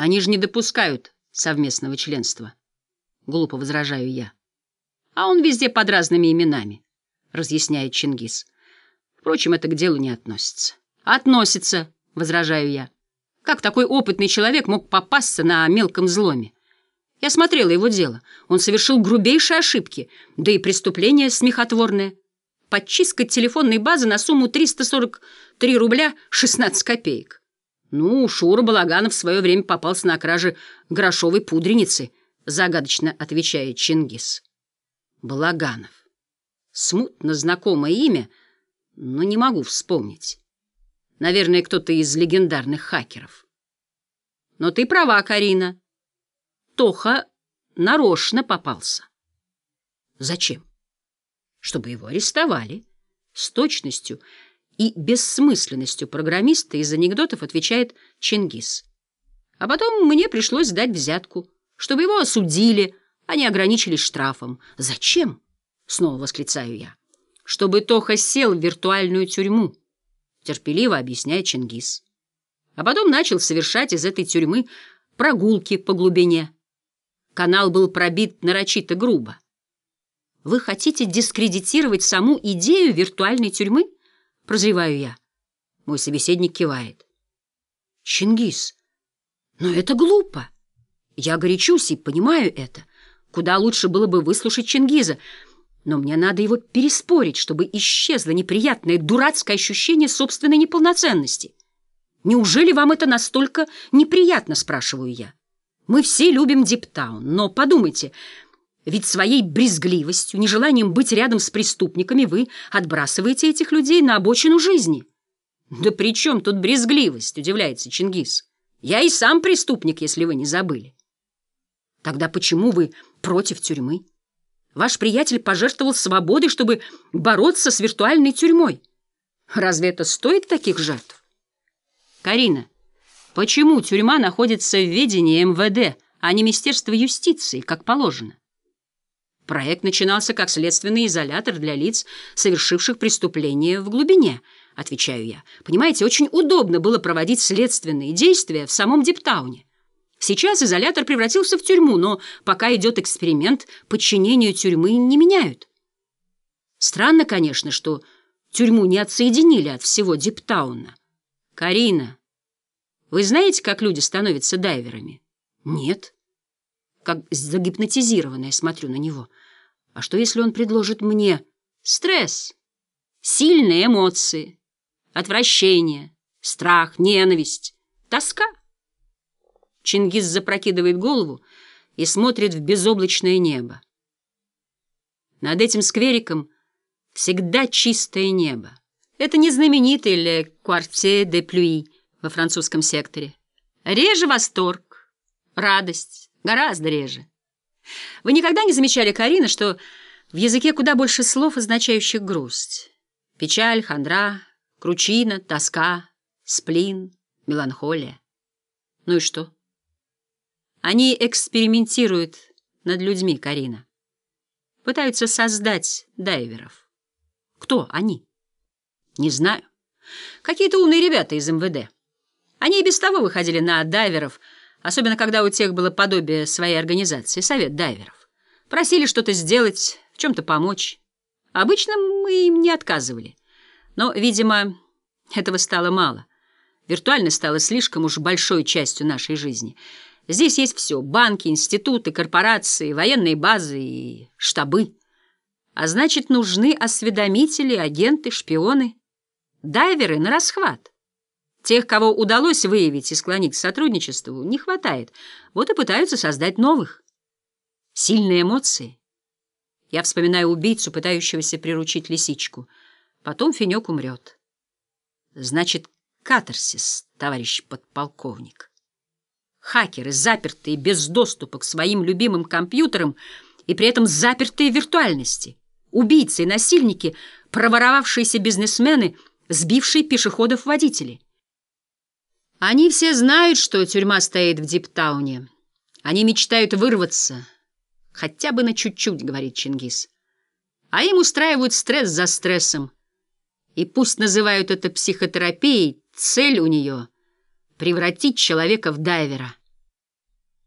Они же не допускают совместного членства. Глупо возражаю я. А он везде под разными именами, разъясняет Чингис. Впрочем, это к делу не относится. Относится, возражаю я. Как такой опытный человек мог попасться на мелком зломе? Я смотрела его дело. Он совершил грубейшие ошибки, да и преступление смехотворное. Подчистка телефонной базы на сумму 343 рубля 16 копеек. Ну, Шура Балаганов в свое время попался на краже грошовой пудреницы, загадочно отвечает Чингис. Балаганов. Смутно знакомое имя, но не могу вспомнить. Наверное, кто-то из легендарных хакеров. Но ты права, Карина. Тоха нарочно попался. Зачем? Чтобы его арестовали. С точностью и бессмысленностью программиста из анекдотов отвечает Чингис. А потом мне пришлось дать взятку, чтобы его осудили, а не ограничились штрафом. Зачем? Снова восклицаю я. Чтобы Тоха сел в виртуальную тюрьму, терпеливо объясняет Чингис. А потом начал совершать из этой тюрьмы прогулки по глубине. Канал был пробит нарочито грубо. Вы хотите дискредитировать саму идею виртуальной тюрьмы? Прозреваю я. Мой собеседник кивает. Чингис, но это глупо. Я горячусь и понимаю это. Куда лучше было бы выслушать Чингиза, но мне надо его переспорить, чтобы исчезло неприятное дурацкое ощущение собственной неполноценности. Неужели вам это настолько неприятно, спрашиваю я? Мы все любим Диптаун, но подумайте, ведь своей брезгливостью, нежеланием быть рядом с преступниками вы отбрасываете этих людей на обочину жизни. Да при чем тут брезгливость, удивляется Чингис. Я и сам преступник, если вы не забыли. Тогда почему вы против тюрьмы? Ваш приятель пожертвовал свободой, чтобы бороться с виртуальной тюрьмой. Разве это стоит таких жертв? Карина, Почему тюрьма находится в ведении МВД, а не Министерства юстиции, как положено? Проект начинался как следственный изолятор для лиц, совершивших преступление в глубине, отвечаю я. Понимаете, очень удобно было проводить следственные действия в самом Диптауне. Сейчас изолятор превратился в тюрьму, но пока идет эксперимент, подчинению тюрьмы не меняют. Странно, конечно, что тюрьму не отсоединили от всего Диптауна. Карина, вы знаете, как люди становятся дайверами? Нет. Как загипнотизированная смотрю на него. А что, если он предложит мне стресс, сильные эмоции, отвращение, страх, ненависть, тоска? Чингис запрокидывает голову и смотрит в безоблачное небо. Над этим сквериком всегда чистое небо. Это не знаменитый «Le Quartier de Pluie», во французском секторе. Реже восторг, радость, гораздо реже. Вы никогда не замечали, Карина, что в языке куда больше слов, означающих грусть? Печаль, хандра, кручина, тоска, сплин, меланхолия. Ну и что? Они экспериментируют над людьми, Карина. Пытаются создать дайверов. Кто они? Не знаю. Какие-то умные ребята из МВД. Они и без того выходили на дайверов, особенно когда у тех было подобие своей организации, совет дайверов. Просили что-то сделать, в чем-то помочь. Обычно мы им не отказывали. Но, видимо, этого стало мало. Виртуальность стала слишком уж большой частью нашей жизни. Здесь есть все — банки, институты, корпорации, военные базы и штабы. А значит, нужны осведомители, агенты, шпионы, дайверы на расхват. Тех, кого удалось выявить и склонить к сотрудничеству, не хватает. Вот и пытаются создать новых. Сильные эмоции. Я вспоминаю убийцу, пытающегося приручить лисичку. Потом Финек умрет. Значит, катарсис, товарищ подполковник. Хакеры, запертые без доступа к своим любимым компьютерам и при этом запертые в виртуальности. Убийцы и насильники, проворовавшиеся бизнесмены, сбившие пешеходов-водителей. Они все знают, что тюрьма стоит в Диптауне. Они мечтают вырваться. Хотя бы на чуть-чуть, говорит Чингис. А им устраивают стресс за стрессом. И пусть называют это психотерапией, цель у нее — превратить человека в дайвера.